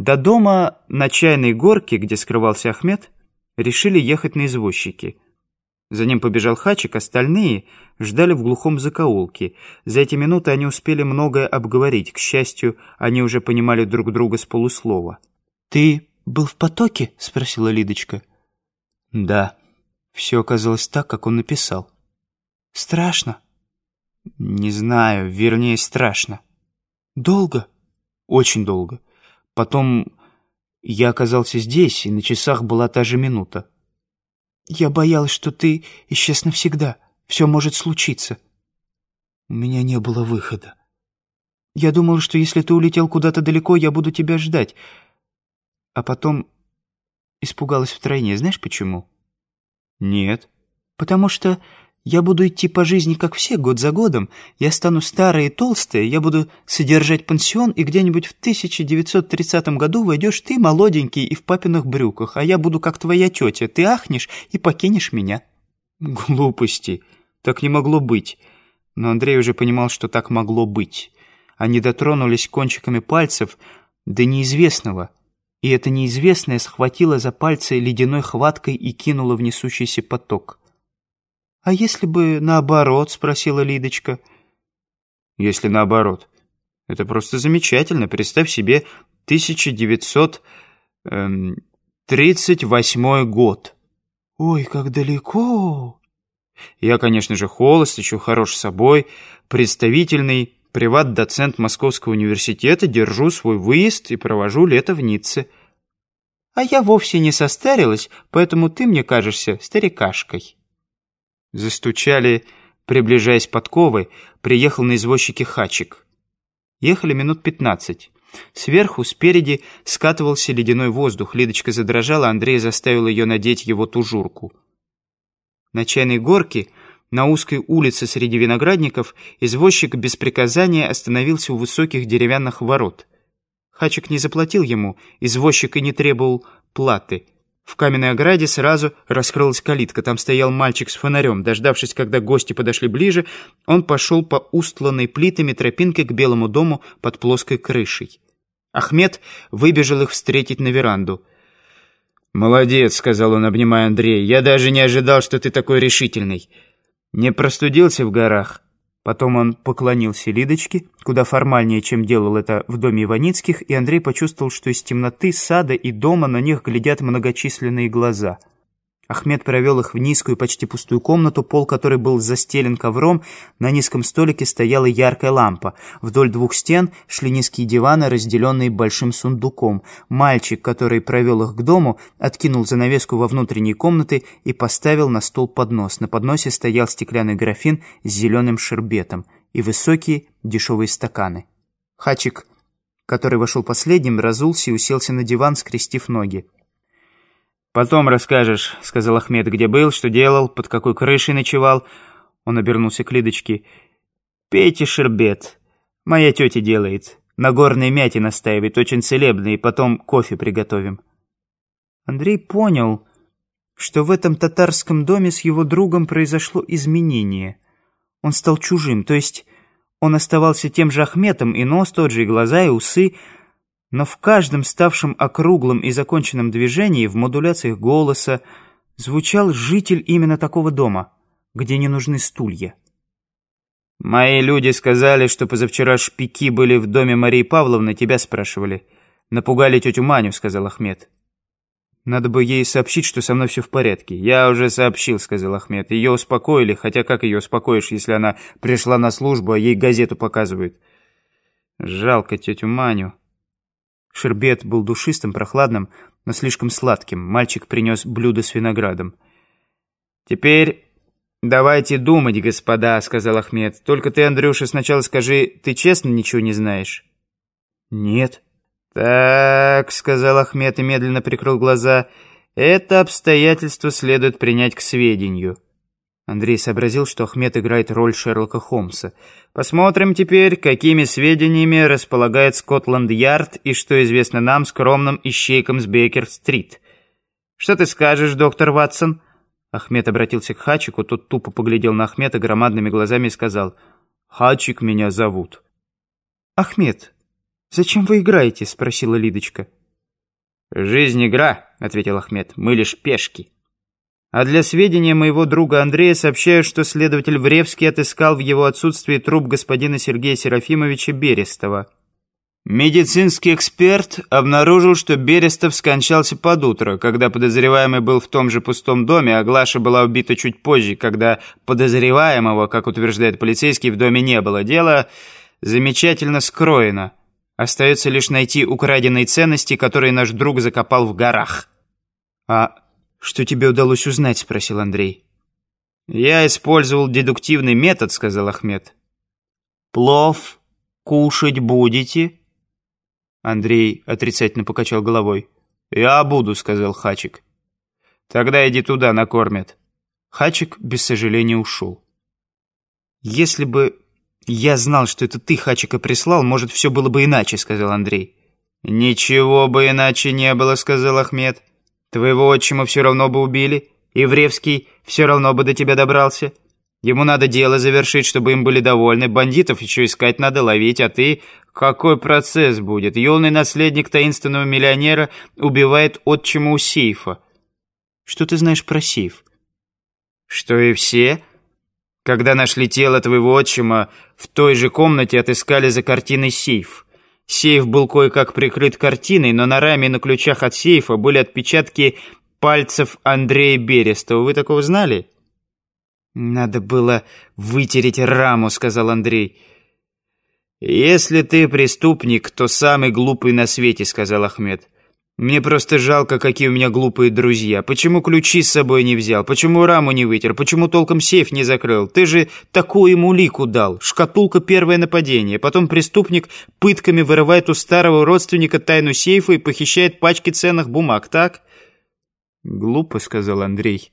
До дома на чайной горке, где скрывался Ахмед, решили ехать на извозчике. За ним побежал Хачик, остальные ждали в глухом закоулке. За эти минуты они успели многое обговорить. К счастью, они уже понимали друг друга с полуслова. «Ты был в потоке?» — спросила Лидочка. «Да, все оказалось так, как он написал». «Страшно?» «Не знаю, вернее, страшно». «Долго?» «Очень долго. Потом я оказался здесь, и на часах была та же минута. Я боялась, что ты исчез навсегда. Все может случиться. У меня не было выхода. Я думала, что если ты улетел куда-то далеко, я буду тебя ждать. А потом испугалась втройне. Знаешь почему? Нет. Потому что я буду идти по жизни, как все, год за годом. Я стану старая и толстая, я буду содержать пансион, и где-нибудь в 1930 году войдешь ты, молоденький, и в папиных брюках, а я буду как твоя тетя. Ты ахнешь и покинешь меня». «Глупости. Так не могло быть». Но Андрей уже понимал, что так могло быть. Они дотронулись кончиками пальцев до неизвестного, и это неизвестное схватило за пальцы ледяной хваткой и кинуло в несущийся поток. «А если бы наоборот?» — спросила Лидочка. «Если наоборот. Это просто замечательно. Представь себе 1938 эм, год». «Ой, как далеко!» Я, конечно же, холост, еще хорош собой, представительный приват-доцент Московского университета, держу свой выезд и провожу лето в Ницце. А я вовсе не состарилась, поэтому ты мне кажешься старикашкой. Застучали, приближаясь подковы, приехал на извозчике Хачик. Ехали минут пятнадцать. Сверху, спереди, скатывался ледяной воздух. Лидочка задрожала, Андрей заставил ее надеть его тужурку. На чайной горке, на узкой улице среди виноградников, извозчик без приказания остановился у высоких деревянных ворот. Хачик не заплатил ему, извозчик и не требовал платы — в каменной ограде сразу раскрылась калитка. Там стоял мальчик с фонарем. Дождавшись, когда гости подошли ближе, он пошел по устланной плитами тропинке к белому дому под плоской крышей. Ахмед выбежал их встретить на веранду. «Молодец», — сказал он, обнимая Андрея. «Я даже не ожидал, что ты такой решительный. Не простудился в горах?» Потом он поклонился Лидочке, куда формальнее, чем делал это в доме Иваницких, и Андрей почувствовал, что из темноты сада и дома на них глядят многочисленные глаза — Ахмед провел их в низкую, почти пустую комнату, пол которой был застелен ковром. На низком столике стояла яркая лампа. Вдоль двух стен шли низкие диваны, разделенные большим сундуком. Мальчик, который провел их к дому, откинул занавеску во внутренней комнаты и поставил на стол поднос. На подносе стоял стеклянный графин с зеленым шербетом и высокие дешевые стаканы. Хачик, который вошел последним, разулся и уселся на диван, скрестив ноги. «Потом расскажешь», — сказал Ахмед, — «где был, что делал, под какой крышей ночевал». Он обернулся к Лидочке. «Пейте шербет. Моя тетя делает. На горной мяте настаивает, очень целебный, и потом кофе приготовим». Андрей понял, что в этом татарском доме с его другом произошло изменение. Он стал чужим, то есть он оставался тем же Ахметом, и нос тот же, и глаза, и усы — но в каждом ставшем округлым и законченном движении, в модуляциях голоса, звучал житель именно такого дома, где не нужны стулья. «Мои люди сказали, что позавчера шпики были в доме Марии Павловны, тебя спрашивали. Напугали тетю Маню», — сказал Ахмед. «Надо бы ей сообщить, что со мной все в порядке». «Я уже сообщил», — сказал Ахмед. «Ее успокоили, хотя как ее успокоишь, если она пришла на службу, а ей газету показывают?» «Жалко тетю Маню». Шербет был душистым, прохладным, но слишком сладким. Мальчик принес блюдо с виноградом. «Теперь давайте думать, господа», — сказал Ахмед. «Только ты, Андрюша, сначала скажи, ты честно ничего не знаешь?» «Нет». «Так», — сказал Ахмед и медленно прикрыл глаза, — «это обстоятельство следует принять к сведению». Андрей сообразил, что Ахмед играет роль Шерлока Холмса. «Посмотрим теперь, какими сведениями располагает Скотланд-Ярд и что известно нам, скромным ищейкам с Бейкер-стрит. Что ты скажешь, доктор Ватсон?» Ахмед обратился к Хачику, тот тупо поглядел на Ахмеда громадными глазами и сказал, «Хачик меня зовут». «Ахмед, зачем вы играете?» — спросила Лидочка. «Жизнь игра», — ответил Ахмед. «Мы лишь пешки». А для сведения моего друга Андрея сообщаю, что следователь Вревский отыскал в его отсутствии труп господина Сергея Серафимовича Берестова. Медицинский эксперт обнаружил, что Берестов скончался под утро, когда подозреваемый был в том же пустом доме, а Глаша была убита чуть позже, когда подозреваемого, как утверждает полицейский, в доме не было. Дело замечательно скроено. Остается лишь найти украденные ценности, которые наш друг закопал в горах. «А что тебе удалось узнать?» – спросил Андрей. «Я использовал дедуктивный метод», – сказал Ахмед. «Плов кушать будете?» Андрей отрицательно покачал головой. «Я буду», — сказал Хачик. «Тогда иди туда, накормят». Хачик без сожаления ушел. «Если бы я знал, что это ты Хачика прислал, может, все было бы иначе», — сказал Андрей. «Ничего бы иначе не было», — сказал Ахмед. «Твоего отчима все равно бы убили, и Вревский все равно бы до тебя добрался. Ему надо дело завершить, чтобы им были довольны. Бандитов еще искать надо, ловить, а ты... Какой процесс будет? Юный наследник таинственного миллионера убивает отчима у сейфа. Что ты знаешь про сейф? Что и все. Когда нашли тело твоего отчима, в той же комнате отыскали за картиной сейф. Сейф был кое-как прикрыт картиной, но на раме и на ключах от сейфа были отпечатки пальцев Андрея Берестова. Вы такого знали? «Надо было вытереть раму», — сказал Андрей. «Если ты преступник, то самый глупый на свете», — сказал Ахмед. «Мне просто жалко, какие у меня глупые друзья. Почему ключи с собой не взял? Почему раму не вытер? Почему толком сейф не закрыл? Ты же такую ему лику дал. Шкатулка первое нападение. Потом преступник пытками вырывает у старого родственника тайну сейфа и похищает пачки ценных бумаг, так?» «Глупо», — сказал Андрей.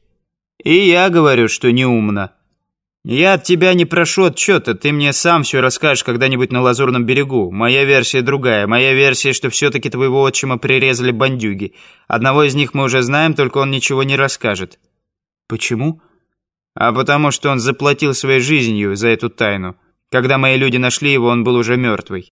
И я говорю, что неумно. Я от тебя не прошу отчета, ты мне сам все расскажешь когда-нибудь на Лазурном берегу. Моя версия другая. Моя версия, что все-таки твоего отчима прирезали бандюги. Одного из них мы уже знаем, только он ничего не расскажет. Почему? А потому что он заплатил своей жизнью за эту тайну. Когда мои люди нашли его, он был уже мертвый.